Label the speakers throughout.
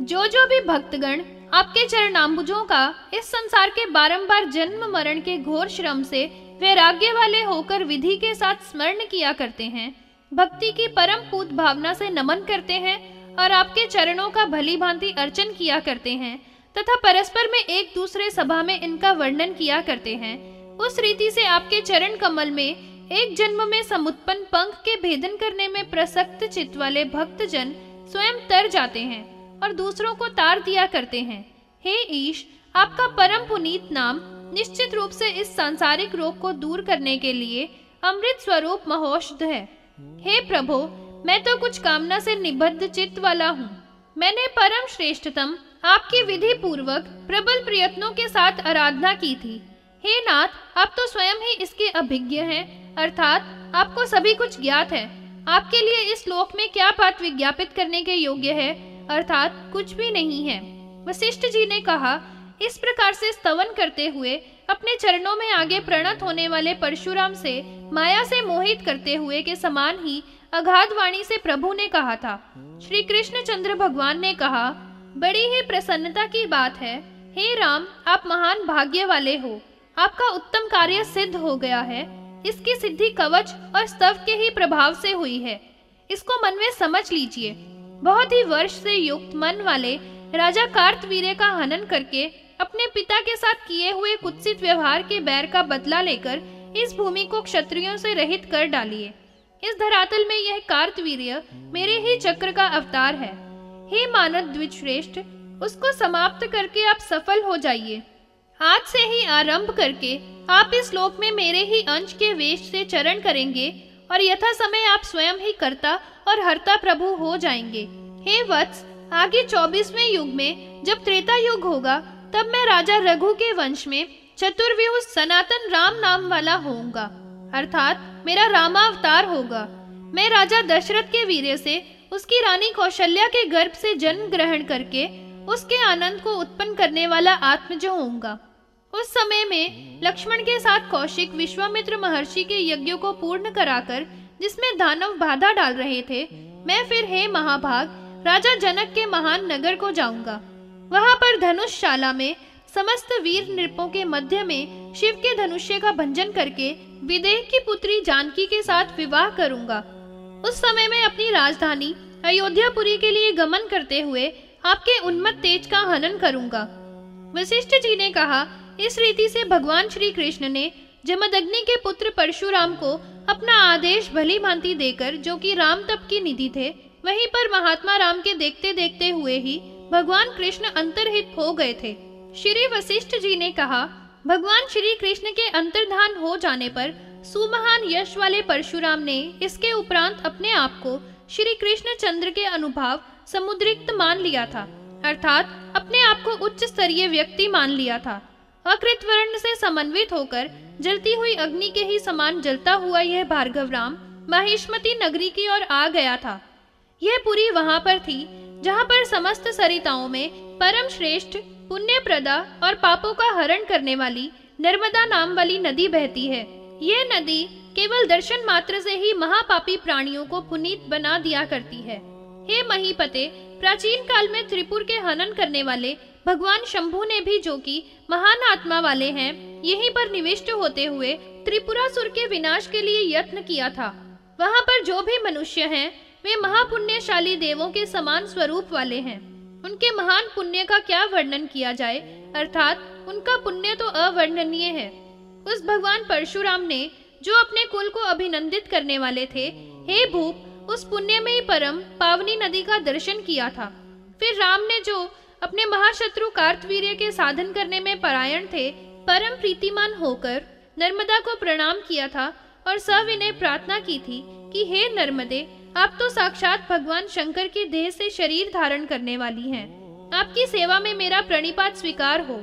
Speaker 1: जो जो भी भक्तगण आपके चरणाम्बुजों का इस संसार के बारंबार जन्म मरण के घोर श्रम से वैराग्य वाले होकर विधि के साथ स्मरण किया करते हैं, भक्ति की परम पूत भावना से नमन करते हैं और आपके चरणों का भली भांति अर्चन किया करते हैं, तथा परस्पर में एक दूसरे सभा में इनका वर्णन किया करते हैं, उस रीति से आपके चरण कमल में एक जन्म में समुत्पन्न पंख के भेदन करने में प्रसक्त चित्त वाले भक्त जन स्वयं तर जाते हैं। और दूसरों को तार दिया करते हैं। हे ईश, आपका परम पुनीत नाम निश्चित रूप से इस सांसारिक रोग को दूर करने के लिए अमृत स्वरूप महौषध है। हे प्रभु, मैं तो कुछ कामना से निबद्ध चित्त वाला हूँ। मैंने परम श्रेष्ठतम, आपकी विधि पूर्वक प्रबल प्रयत्नों के साथ आराधना की थी। हे नाथ, आप तो स्वयं ही इसके अभिज्ञ हैं, अर्थात आपको सभी कुछ ज्ञात है। आपके लिए इस लोक में क्या बात विज्ञापित करने के योग्य है? अर्थात कुछ भी नहीं है। वशिष्ठ जी ने कहा, इस प्रकार से स्तवन करते हुए अपने चरणों में आगे प्रणत होने वाले परशुराम से, माया से मोहित करते हुए के समान ही अगाध वाणी से प्रभु ने कहा था। श्री कृष्ण चंद्र भगवान ने कहा, बड़ी ही प्रसन्नता की बात है। हे राम, आप महान भाग्य वाले हो। आपका उत्तम कार्य सिद्ध हो गया है। इसकी सिद्धि कवच और स्तव के ही प्रभाव से हुई है। इसको मन में समझ लीजिए। बहुत ही वर्ष से युक्त मन वाले राजा कार्तवीर्य का हनन करके अपने पिता के साथ किए हुए कुत्सित व्यवहार के बैर का बदला लेकर इस भूमि को क्षत्रियों से रहित कर डालिए। इस धरातल में यह कार्तवीर्य मेरे ही चक्र का अवतार है। हे मानव द्विज श्रेष्ठ उसको समाप्त करके आप सफल हो जाइए। आज से ही आरंभ करके आप इस लोक में मेरे ही अंश के वेश से चरण करेंगे और यथा समय आप स्वयं ही करता और हरता प्रभु हो जाएँगे। हे वत्स, आगे चौबीसवें युग में जब त्रेता युग होगा, तब मैं राजा रघु के वंश में चतुर्व्यूह सनातन राम नाम वाला होऊँगा। अर्थात मेरा रामावतार होगा। मैं राजा दशरथ के वीर से उसकी रानी कौशल्या के गर्भ से जन्म ग्रहण करके उसके आनंद को उत्पन्न करने वाला आत्मज होऊँगा। उस समय में लक्ष्मण के साथ कौशिक विश्वामित्र महर्षि के यज्ञों को पूर्ण कराकर, जिसमें दानव बाधा डाल रहे थे, मैं फिर हे महाभाग, राजा जनक के महान नगर को जाऊँगा। वहाँ पर धनुषशाला में, समस्त वीर नृपों के मध्य में, शिव के धनुष्य का भंजन करके, विदेह की पुत्री जानकी के साथ विवाह करूँगा। उस समय में अपनी राजधानी, अयोध्यापुरी के लिए गमन करते हुए, आपके उन्मत्त तेज का हनन करूँगा। वशिष्ठ जी ने कहा इस रीति से भगवान श्री कृष्ण ने जमदग्नि के पुत्र परशुराम को अपना आदेश भली भांति देकर, जो कि राम तप की निधि थे, वहीं पर महात्मा राम के देखते देखते हुए ही भगवान कृष्ण अंतरहित हो गए थे। श्री वशिष्ठ जी ने कहा, भगवान श्री कृष्ण के अंतर्धान हो जाने पर सुमहान यश वाले परशुराम ने इसके उपरांत अपने आप को श्री कृष्ण चंद्र के अनुभाव समुद्रिक्त मान लिया था, अर्थात अपने आप को उच्च स्तरीय व्यक्ति मान लिया था। अकृत वर्ण से समन्वित होकर जलती हुई अग्नि के ही समान जलता हुआ यह भार्गव राम महेशमती नगरी की ओर आ गया था। यह पुरी वहाँ पर थी, जहाँ पर समस्त सरिताओं में परम श्रेष्ठ पुण्य प्रदा और पापों का हरण करने वाली नर्मदा नाम वाली नदी बहती है। यह नदी केवल दर्शन मात्र से ही महापापी प्राणियों को पुनीत बना दिया करती है। हे महीपते, प्राचीन काल में त्रिपुर के हनन करने वाले भगवान शंभु ने भी जो कि महान आत्मा वाले हैं, यहीं पर निविष्ट होते हुए त्रिपुरासुर के विनाश के लिए यत्न किया था। वहाँ पर जो भी मनुष्य हैं, वे महापुण्यशाली देवों के समान स्वरूप वाले हैं। उनके महान पुण्य का क्या वर्णन किया जाए? अर्थात, उनका पुण्य तो अवर्णनीय है। उस भगवान परशुराम ने, जो अपने कुल को अभिनंदित करने वाले थे, हे भूप, उस पुण्य में ही परम पावनी नदी का दर्शन किया था। फिर राम ने जो अपने महाशत्रु कार्तवीर्य के साधन करने में परायण थे, परम प्रीतिमान होकर नर्मदा को प्रणाम किया था और सविनय प्रार्थना की थी कि, हे नर्मदे, आप तो साक्षात भगवान शंकर के देह से शरीर धारण करने वाली हैं। आपकी सेवा में मेरा प्रणिपात स्वीकार हो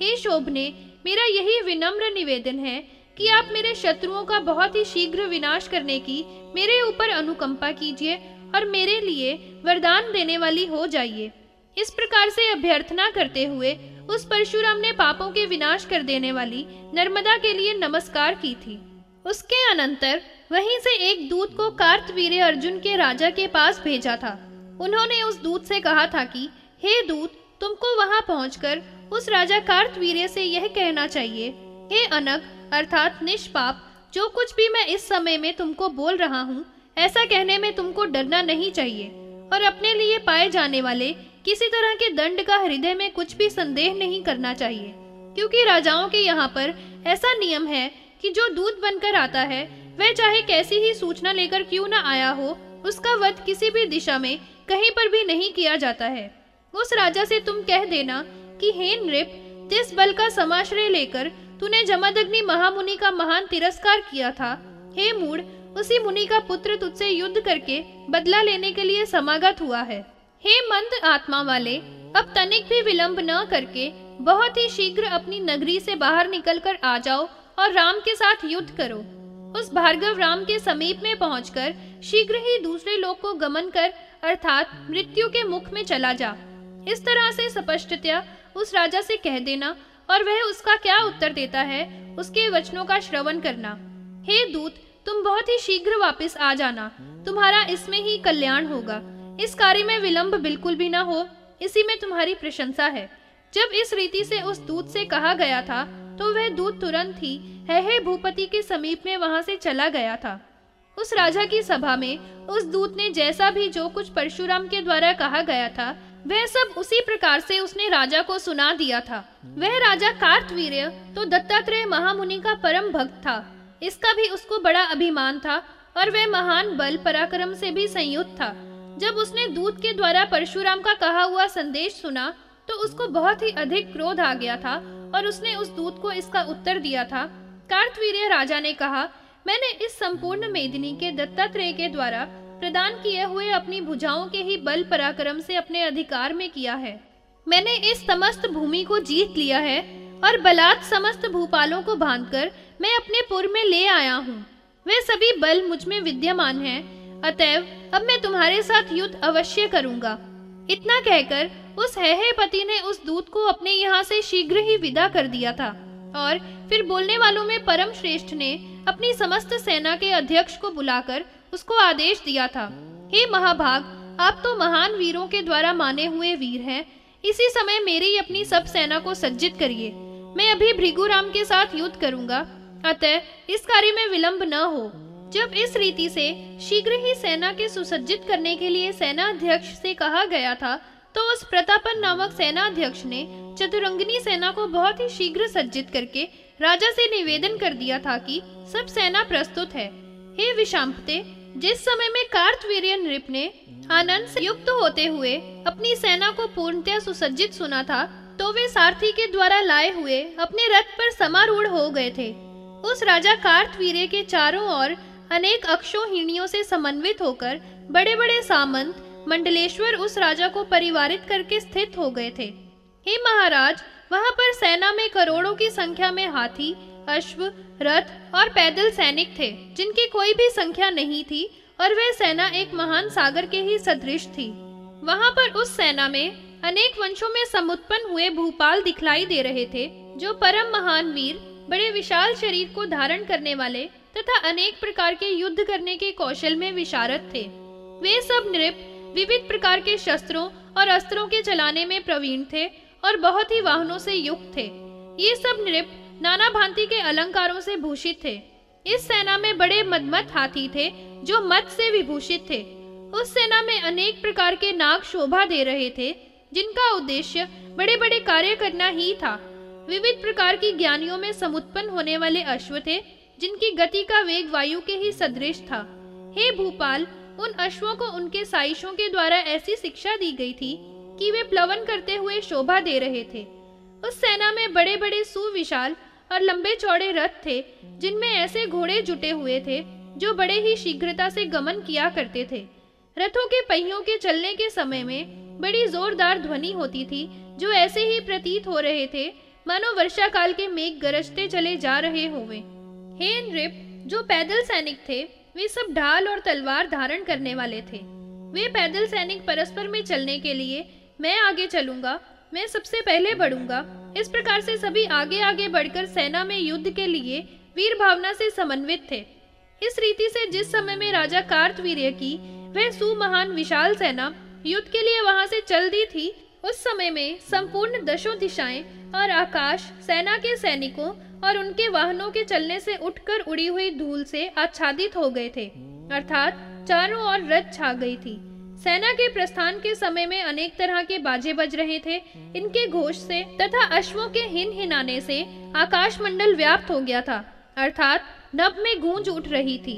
Speaker 1: हे शोभने, मेरा यही विनम्र निवेदन है कि आप मेरे शत्रुओं का बहुत ही शीघ्र विनाश करने की मेरे ऊपर अनुकंपा कीजिए और मेरे लिए वरदान देने वाली हो जाइए इस प्रकार से अभ्यर्थना करते हुए उस परशुराम ने पापों के विनाश कर देने वाली नर्मदा के लिए नमस्कार की थी। उसके अनंतर वहीं से एक दूत को कार्तवीर अर्जुन के राजा के पास भेजा था। उन्होंने उस दूत से कहा था कि, हे दूत, तुमको वहाँ पहुंचकर उस राजा कार्तवीर्य से यह कहना चाहिए, हे अनग, अर्थात निष्पाप, जो कुछ भी मैं इस समय में तुमको बोल रहा हूँ, ऐसा कहने में तुमको डरना नहीं चाहिए, और अपने लिए पाए जाने वाले किसी तरह के दंड का हृदय में कुछ भी संदेह नहीं करना चाहिए, क्योंकि राजाओं के यहाँ पर ऐसा नियम है कि जो दूध बनकर आता है, वह चाहे कैसी ही सूचना लेकर क्यों न आया हो, उसका वध किसी भी दिशा में कहीं पर भी नहीं किया जाता है। उस राजा से तुम कह देना कि, हे नृप, जिस बल का समाश्रय लेकर तूने जमदग्नि महामुनि का महान तिरस्कार किया था, हे मूड उसी मुनि का पुत्र तुझसे युद्ध करके बदला लेने के लिए समागत हुआ है। हे मंद आत्मा वाले, अब तनिक भी विलंब न करके बहुत ही शीघ्र अपनी नगरी से बाहर निकलकर आ जाओ और राम के साथ युद्ध करो। उस भार्गव राम के समीप में पहुंचकर शीघ्र ही दूसरे लोग को गमन कर, अर्थात मृत्यु के मुख में चला जा। इस तरह से स्पष्टतया उस राजा से कह देना और वह उसका क्या उत्तर देता है, उसके वचनों का श्रवण करना। हे दूत, तुम बहुत ही शीघ्र वापस आ जाना। तुम्हारा इसमें ही कल्याण होगा। इस कार्य में विलंब बिल्कुल भी ना हो, इसी में तुम्हारी प्रशंसा है। जब इस रीति से उस दूत से कहा गया था तो वह दूत तुरंत ही है भूपति के समीप में वहाँ से चला गया था। उस राजा की सभा में उस दूत ने जैसा भी जो कुछ परशुराम के द्वारा कहा गया था, वह सब उसी प्रकार से उसने राजा को सुना दिया था। वह राजा कार्तवीर्य तो दत्तात्रेय महामुनि का परम भक्त था। इसका भी उसको बड़ा अभिमान था और वह महान बल पराक्रम से भी संयुक्त था। जब उसने दूत के द्वारा परशुराम का कहा हुआ संदेश सुना तो उसको बहुत ही अधिक क्रोध आ गया था और उसने उस दूत को इसका उत्तर दिया था। कार्तवीर्य राजा ने कहा, मैंने इस संपूर्ण मेदिनी के दत्तात्रेय के द्वारा प्रदान किए हुए अपनी भुजाओं के ही बल पराक्रम से अपने अधिकार में किया है। मैंने इस समस्त भूमि को जीत लिया है और बलात् समस्त भूपालों को बांधकर मैं अपने पुर में ले आया हूँ। वे सभी बल मुझमें विद्यमान हैं। अतएव अब मैं तुम्हारे साथ युद्ध अवश्य करूँगा। इतना कहकर उस है पति ने उस दूत को अपने यहाँ से शीघ्र ही विदा कर दिया था और फिर बोलने वालों में परम श्रेष्ठ ने अपनी समस्त सेना के अध्यक्ष को बुलाकर उसको आदेश दिया था, हे महाभाग, आप तो महान वीरों के द्वारा माने हुए वीर हैं, इसी समय मेरी अपनी सब सेना को सज्जित करिए। मैं अभी भृगुराम के साथ युद्ध करूँगा, अतः इस कार्य में विलंब न हो। जब इस रीति से शीघ्र ही सेना के सुसज्जित करने के लिए सेना अध्यक्ष से कहा गया था तो उस प्रतापन नामक सेना अध्यक्ष ने चतुरंगनी सेना को बहुत ही शीघ्र सज्जित करके राजा से निवेदन कर दिया था कि सब सेना प्रस्तुत है। हे विशाम्पते जिस समय में कार्तवीर्य नृप ने आनंद से युक्त होते हुए अपनी सेना को पूर्णतया सुसज्जित सुना था तो वे सारथी के द्वारा लाए हुए अपने रथ पर समारूढ़ हो गए थे। उस राजा कार्तवीर्य के चारों ओर अनेक अक्षोहिणियों से समन्वित होकर बड़े बड़े सामंत, मंडलेश्वर उस राजा को परिवारित करके स्थित हो गए थे। हे महाराज, वहाँ पर सेना में करोड़ों की संख्या में हाथी, अश्व, रथ और पैदल सैनिक थे, जिनकी कोई भी संख्या नहीं थी और वह सेना एक महान सागर के ही सदृश थी। वहाँ पर उस सेना में अनेक वंशों में समुत्पन्न हुए भूपाल दिखलाई दे रहे थे, जो परम महान वीर, बड़े विशाल शरीर को धारण करने वाले तथा अनेक प्रकार के युद्ध करने के कौशल में विशारद थे। वे सब नृप विविध प्रकार के शस्त्रों और अस्त्रों के चलाने में प्रवीण थे और बहुत ही वाहनों से युक्त थे। ये सब नृप नाना भांति के अलंकारों से भूषित थे। इस सेना में बड़े मदमत हाथी थे जो मत से विभूषित थे। उस सेना में अनेक प्रकार के नाग शोभा दे रहे थे, जिनका उद्देश्य बड़े बड़े कार्य करना ही था। विविध प्रकार की ज्ञानियों में समुत्पन्न होने वाले अश्व थे जिनकी गति का वेग वायु के ही सदृश था। हे भूपाल, उन अश्वों को उनके साइशों के द्वारा ऐसी शिक्षा दी गई थी कि वे प्लवन करते हुए शोभा दे रहे थे। उस सेना में बड़े बड़े सुविशाल और लंबे चौड़े रथ थे, जिनमें ऐसे घोड़े जुटे हुए थे, जो बड़े ही शीघ्रता से गमन किया करते थे। रथों के पहियों के चलने के समय में बड़ी जोरदार ध्वनि होती थी, जो ऐसे ही प्रतीत हो रहे थे, मानो वर्षा काल के मेघ गरजते चले जा रहे होवे। हे नृप, जो पैदल सैनिक थे, वे सब ढाल और तलवार धारण करने वाले थे। वे पैदल सैनिक परस्पर में चलने के लिए, मैं आगे चलूँगा, मैं सबसे पहले बढ़ूँगा। इस प्रकार से सभी आगे आगे बढ़कर सेना में युद्ध के लिए वीर भावना से समन्वित थे। इस रीति से जिस समय में राजा कार्तवीर्य की, वह सुमहान विशाल सेना युद्ध के लिए वहाँ से चल दी थी, उस समय में संपूर्ण दशों दिशाएँ और आकाश, सेना के सैनिकों और उनके वाहनों के चलने से उठकर उड़ी हुई धूल से आच्छादित हो गए थे। अर्थात चारों ओर रथ छा गई थी। सेना के प्रस्थान के समय में अनेक तरह के बाजे बज रहे थे। इनके घोष से तथा अश्वों के हिन हिनाने से आकाश मंडल व्याप्त हो गया था। अर्थात नभ में गूंज उठ रही थी।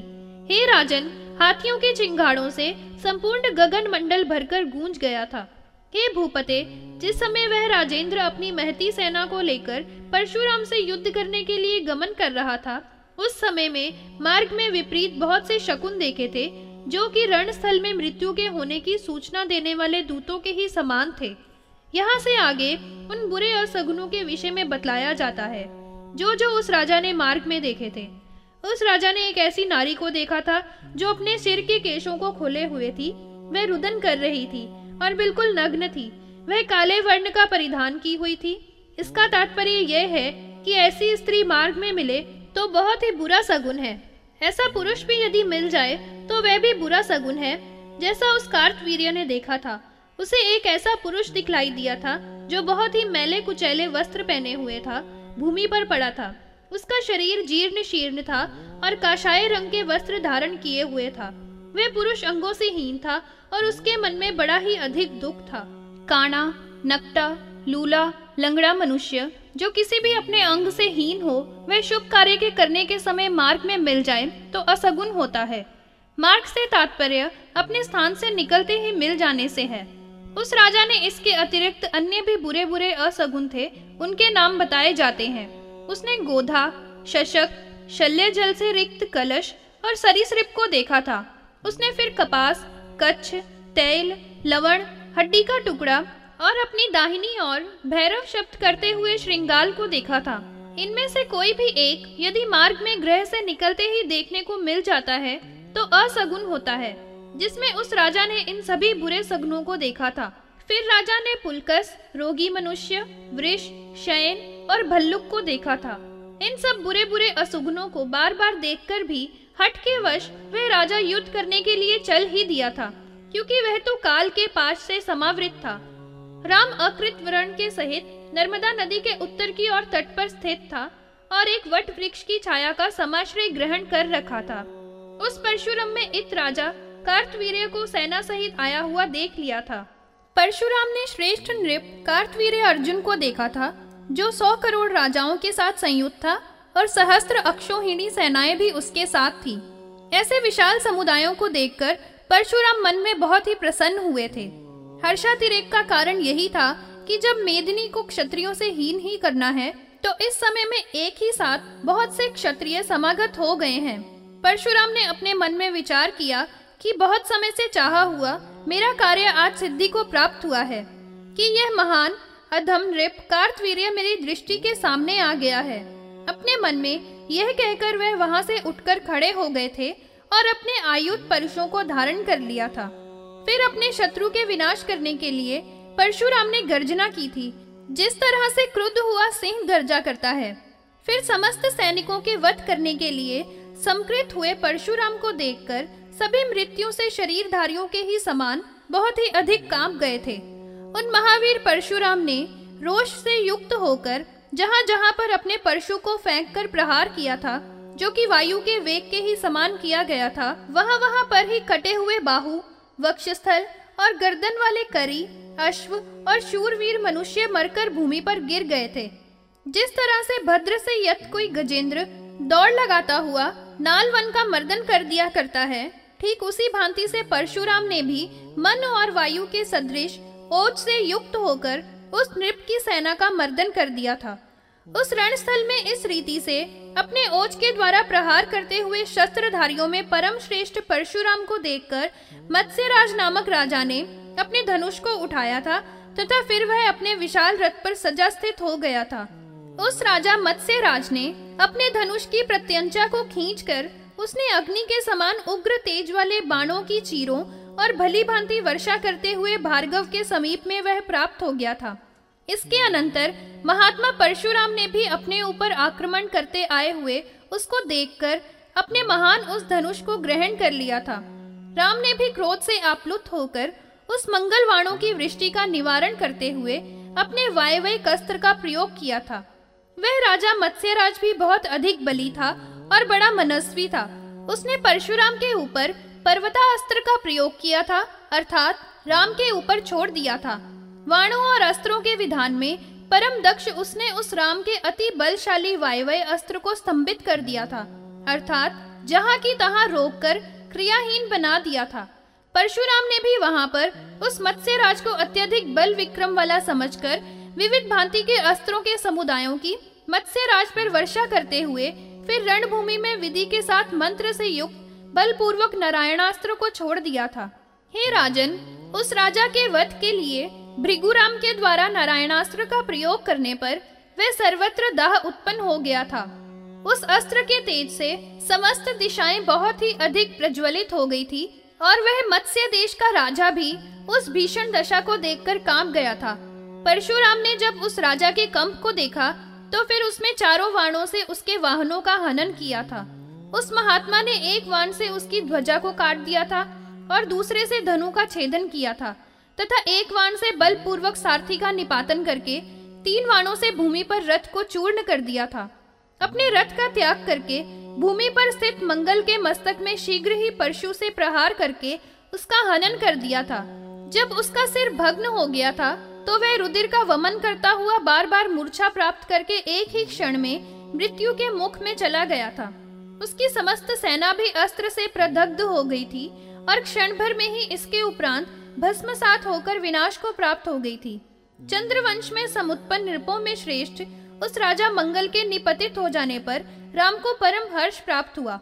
Speaker 1: हे राजन, हाथियों के चिंगाड़ों से संपूर्ण गगन मंडल भरकर गूंज गया था। हे भूपते, जिस समय वह राजेंद्र अपनी महती सेना को लेकर परशुराम से युद्ध करने के लिए गमन कर रहा था, उस समय में मार्ग में विपरीत बहुत से शकुन देखे थे, जो कि रणस्थल में मृत्यु के होने की सूचना देने वाले दूतों के ही समान थे। यहाँ से आगे उन बुरे और सगुनों के विषय में बतलाया जाता है, जो जो उस राजा ने मार्ग में देखे थे। उस राजा ने एक ऐसी नारी को देखा था, जो अपने सिर के केशों को खोले हुए थी, वह रुदन कर रही थी और बिल्कुल नग्न थी। वह काले वर्ण का परिधान की हुई थी। इसका तात्पर्य यह है कि ऐसी स्त्री मार्ग में मिले तो बहुत ही बुरा सगुन है। ऐसा पुरुष भी यदि मिल जाए तो वह भी बुरा सगुन है, जैसा उस कार्तवीर्य ने देखा था। उसे एक ऐसा पुरुष दिखलाई दिया था, जो बहुत ही मैले कुचैले वस्त्र पहने हुए था, भूमि पर पड़ा था। उसका शरीर जीर्ण शीर्ण था और काशाय रंग के वस्त्र धारण किए हुए था। वह पुरुष अंगों से हीन था और उसके मन में बड़ा ही अधिक दुख था। काना नकटा, लूला, लंगड़ा मनुष्य, जो किसी भी अपने अंग से हीन हो, वह शुभ कार्य के करने के समय मार्ग में मिल जाए तो असगुन होता है। मार्ग से तात्पर्य अपने स्थान से निकलते ही मिल जाने से है। उस राजा ने इसके अतिरिक्त अन्य भी बुरे बुरे असगुन थे, उनके नाम बताए जाते हैं। उसने गोधा, शशक शल्य जल से रिक्त कलश और सरीसृप को देखा था। उसने फिर कपास, कच्छ, तेल, लवण, हड्डी का टुकड़ा और अपनी दाहिनी ओर भैरव शब्द करते हुए श्रृंगाल को देखा था। इनमें से कोई भी एक यदि मार्ग में ग्रह से निकलते ही देखने को मिल जाता है तो असगुन होता है, जिसमें उस राजा ने इन सभी बुरे सगुनों को देखा था। फिर राजा ने पुलकस, रोगी मनुष्य वृक्ष शयन और भल्लुक को देखा था। इन सब बुरे बुरे असुगुनों को बार बार देखकर भी हट के वश वह राजा युद्ध करने के लिए चल ही दिया था, क्योंकि वह तो काल के पास से समावृत था। राम अकृत वर्ण के सहित नर्मदा नदी के उत्तर की ओर तट पर स्थित था और एक वट वृक्ष की छाया का समाश्रय ग्रहण कर रखा था। उस परशुराम में इत राजा कार्तवीर्य को सेना सहित आया हुआ देख लिया था। परशुराम ने श्रेष्ठ नृप कार्तवीर्य अर्जुन को देखा था, जो सौ करोड़ राजाओं के साथ संयुक्त था और सहस्त्र अक्षोहिणी सेनाएँ भी उसके साथ थी। ऐसे विशाल समुदायों को देखकर परशुराम मन में बहुत ही प्रसन्न हुए थे। हर्षातिरेक का कारण यही था कि जब मेदिनी को क्षत्रियों से हीन ही करना है तो इस समय में एक ही साथ बहुत से क्षत्रिय समागत हो गए हैं। परशुराम ने अपने मन में विचार किया कि बहुत समय से चाहा हुआ मेरा कार्य आज सिद्धि को प्राप्त हुआ है, कि यह महान अधम नृप कार्तवीर्य मेरी दृष्टि के सामने आ गया है। अपने मन में यह कहकर वह वहाँ से उठकर खड़े हो गए थे और अपने आयुध परशुओं को धारण कर लिया था। फिर अपने शत्रु के विनाश करने के लिए परशुराम ने गर्जना की थी, जिस तरह से क्रुद्ध हुआ सिंह गर्जा करता है। फिर समस्त सैनिकों के वध करने के लिए समकृत हुए परशुराम को देखकर सभी मृत्यु से शरीरधारियों के ही समान बहुत ही अधिक काँप गए थे। उन महावीर परशुराम ने रोष से युक्त होकर जहाँ जहाँ पर अपने परशु को फेंक कर प्रहार किया था, जो कि वायु के वेग के ही समान किया गया था वहाँ वहाँ पर ही कटे हुए बाहु, वक्षस्थल और गर्दन वाले करी, अश्व और शूरवीर मनुष्य मरकर भूमि पर गिर गए थे। जिस तरह से भद्र से यत कोई गजेंद्र दौड़ लगाता हुआ नाल वन का मर्दन कर दिया करता है, ठीक उसी भांति से परशुराम ने भी मन और वायु के सदृश ओज से युक्त होकर उस नृप की सेना का मर्दन कर दिया था। उस रणस्थल में इस रीति से अपने ओज के द्वारा प्रहार करते हुए शस्त्रधारियों में परम श्रेष्ठ परशुराम को देखकर मत्स्यराज नामक राजा ने अपने धनुष को उठाया था तथा फिर वह अपने विशाल रथ पर सजा स्थित हो गया था। उस राजा मत्स्यराज ने अपने धनुष की प्रत्यंचा को खींचकर उसने अग्नि के समान उग्र तेज वाले बाणों की चीरों और भली भांति वर्षा करते हुए भार्गव के समीप में वह प्राप्त हो गया था। इसके अनंतर महात्मा परशुराम ने भी अपने ऊपर आक्रमण करते आए हुए उसको देखकर अपने महान उस धनुष को ग्रहण कर लिया था। राम ने भी क्रोध से आप्लुत होकर उस मंगलवाणों की वृष्टि का निवारण करते हुए अपने वायवय अस्त्र का प्रयोग किया था। वह राजा मत्स्यराज भी बहुत अधिक बली था और बड़ा मनस्वी था। उसने परशुराम के ऊपर पर्वता अस्त्र का प्रयोग किया था, अर्थात राम के ऊपर छोड़ दिया था। वाणों और अस्त्रों के विधान में परम दक्ष उसने उस राम के अति बलशाली वायवय अस्त्र को स्तंभित कर दिया था। अर्थात, जहाँ की तहाँ रोक कर क्रियाहीन बना दिया था। परशुराम ने भी वहाँ पर उस मत्स्य राज को अत्यधिक बल विक्रम वाला समझकर विविध भांति के अस्त्रों के समुदायों की मत्स्य राज पर वर्षा करते हुए फिर रणभूमि में विधि के साथ मंत्र से युक्त बलपूर्वक नारायणास्त्र को छोड़ दिया था। हे राजन, उस राजा के वध के लिए भृगुराम के द्वारा नारायणास्त्र का प्रयोग करने पर वह सर्वत्र दाह उत्पन्न हो गया था। उस अस्त्र के तेज से समस्त दिशाएँ बहुत ही अधिक प्रज्वलित हो गई थी और वह मत्स्य देश का राजा भी उस भीषण दशा को देखकर काँप गया था। परशुराम ने जब उस राजा के कंप को देखा तो फिर उसमें चारों वाणों से उसके वाहनों का हनन किया था। उस महात्मा ने एक वाण से उसकी ध्वजा को काट दिया था और दूसरे से धनु का छेदन किया था। तथा एक वाण से बलपूर्वक सारथी का निपातन करके तीन वाणों से भूमि पर रथ को चूर्ण कर दिया था। अपने रथ का त्याग करके भूमि पर स्थित मंगल के मस्तक में शीघ्र ही परशु से प्रहार करके उसका हनन कर दिया था। जब उसका सिर भग्न हो गया था तो वह रुधिर का वमन करता हुआ बार बार मूर्छा प्राप्त करके एक ही क्षण में मृत्यु के मुख में चला गया था। उसकी समस्त सेना भी अस्त्र से प्रदग्ध हो गई थी और क्षण भर में ही इसके उपरांत भस्मसात होकर विनाश को प्राप्त हो गई थी। चंद्रवंश में समुत्पन्न नृपों में श्रेष्ठ, उस राजा मंगल के निपतित हो जाने पर राम को परम हर्ष प्राप्त हुआ।